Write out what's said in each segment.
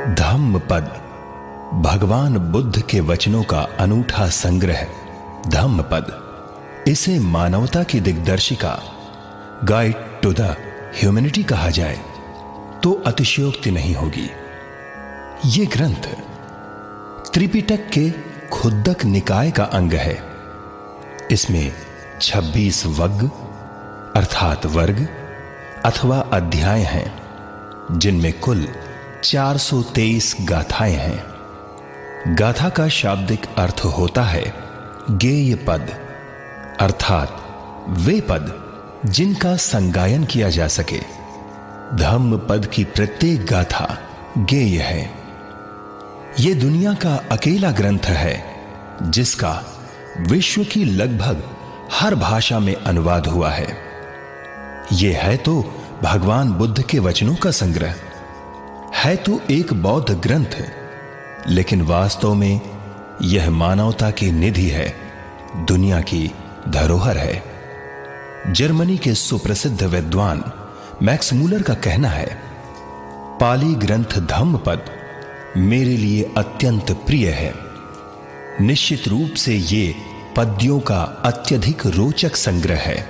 धम्म पद भगवान बुद्ध के वचनों का अनूठा संग्रह। धम्म पद इसे मानवता की दिग्दर्शिका गाइड टू द ह्यूमैनिटी कहा जाए तो अतिशयोक्ति नहीं होगी। यह ग्रंथ त्रिपिटक के खुद्दक निकाय का अंग है। इसमें 26 वग, अर्थात वर्ग, अथवा अध्याय हैं, जिनमें कुल 423 गाथाएँ हैं। गाथा का शाब्दिक अर्थ होता है गेय पद, अर्थात वे पद जिनका संगायन किया जा सके। धम्म पद की प्रत्येक गाथा गेय है। यह दुनिया का अकेला ग्रंथ है, जिसका विश्व की लगभग हर भाषा में अनुवाद हुआ है। यह है तो भगवान बुद्ध के वचनों का संग्रह। है तो एक बौद्ध ग्रंथ, लेकिन वास्तव में यह मानवता की निधि है, दुनिया की धरोहर है। जर्मनी के सुप्रसिद्ध विद्वान मैक्स मूलर का कहना है, पाली ग्रंथ धम्म पद मेरे लिए अत्यंत प्रिय है। निश्चित रूप से ये पद्यों का अत्यधिक रोचक संग्रह है,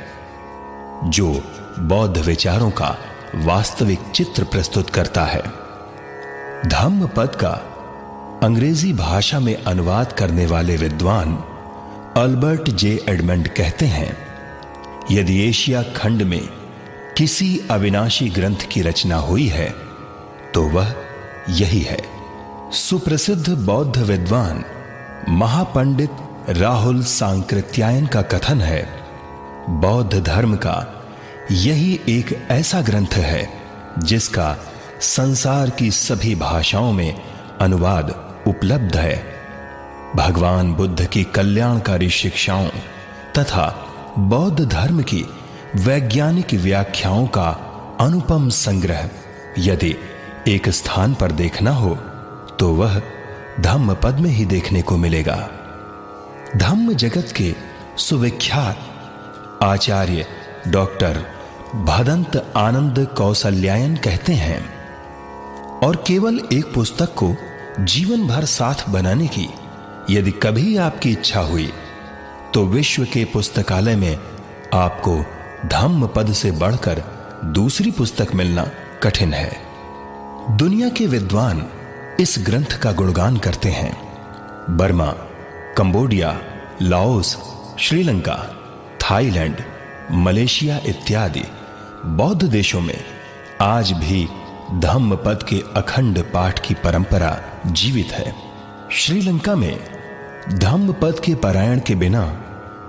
जो बौद्ध विचारों का वास्तविक चित्र प्रस्तुत करता है। धम्म पद का अंग्रेज़ी भाषा में अनुवाद करने वाले विद्वान अल्बर्ट जे एडमंड कहते हैं, यदि एशिया खंड में किसी अविनाशी ग्रंथ की रचना हुई है तो वह यही है। सुप्रसिद्ध बौद्ध विद्वान महापंडित राहुल सांकृत्यायन का कथन है, बौद्ध धर्म का यही एक ऐसा ग्रंथ है, जिसका संसार की सभी भाषाओं में अनुवाद उपलब्ध है। भगवान बुद्ध की कल्याणकारी शिक्षाओं तथा बौद्ध धर्म की वैज्ञानिक व्याख्याओं का अनुपम संग्रह यदि एक स्थान पर देखना हो तो वह धम्म पद में ही देखने को मिलेगा। धम्म जगत के सुविख्यात आचार्य डॉक्टर भदंत आनंद कौशल्यायन कहते हैं और केवल एक पुस्तक को जीवन भर साथ बनाने की यदि कभी आपकी इच्छा हुई तो विश्व के पुस्तकालय में आपको धम्म पद से बढ़कर दूसरी पुस्तक मिलना कठिन है। दुनिया के विद्वान इस ग्रंथ का गुणगान करते हैं। Burma, Cambodia, Laos, Sri Lanka, Thailand, Malaysia इत्यादि बौद्ध देशों में आज भी धम्म पद के अखंड पाठ की परंपरा जीवित है। श्रीलंका में धम्म पद के पारायण के बिना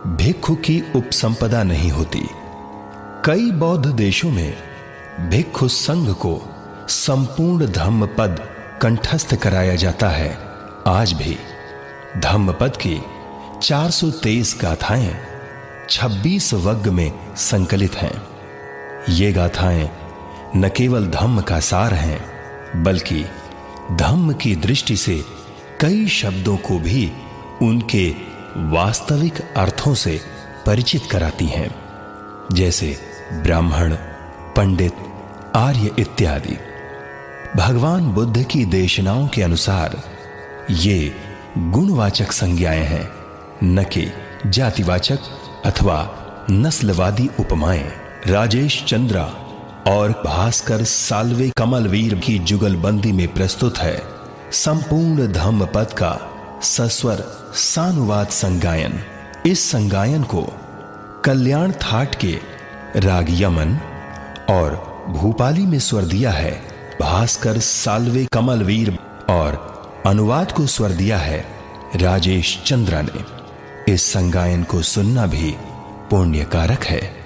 भिक्षु की उपसंपदा नहीं होती। कई बौद्ध देशों में भिक्षु संघ को संपूर्ण धम्म पद कंठस्थ कराया जाता है। आज भी धम्म पद की 423 गाथाएँ 26 वग्ग में संकलित हैं। ये गाथाएँ न केवल धम्म का सार हैं, बल्कि धम्म की दृष्टि से कई शब्दों को भी उनके वास्तविक अर्थों से परिचित कराती हैं, जैसे ब्राह्मण, पंडित, आर्य इत्यादि। भगवान बुद्ध की देशनाओं के अनुसार ये गुणवाचक संज्ञाएँ हैं, न कि जातिवाचक अथवा नस्लवादी उपमाएँ। राजेश चंद्रा और भास्कर साल्वे कमलवीर की जुगलबंदी में प्रस्तुत है। संपूर्ण धम्म पद का सस्वर सानुवाद संगायन। इस संगायन को कल्याण थाट के राग यमन और भूपाली में स्वर दिया है भास्कर साल्वे कमलवीर और अनुवाद को स्वर दिया है राजेश चंद्रा ने। इस संगायन को सुनना भी पुण्यकारक है।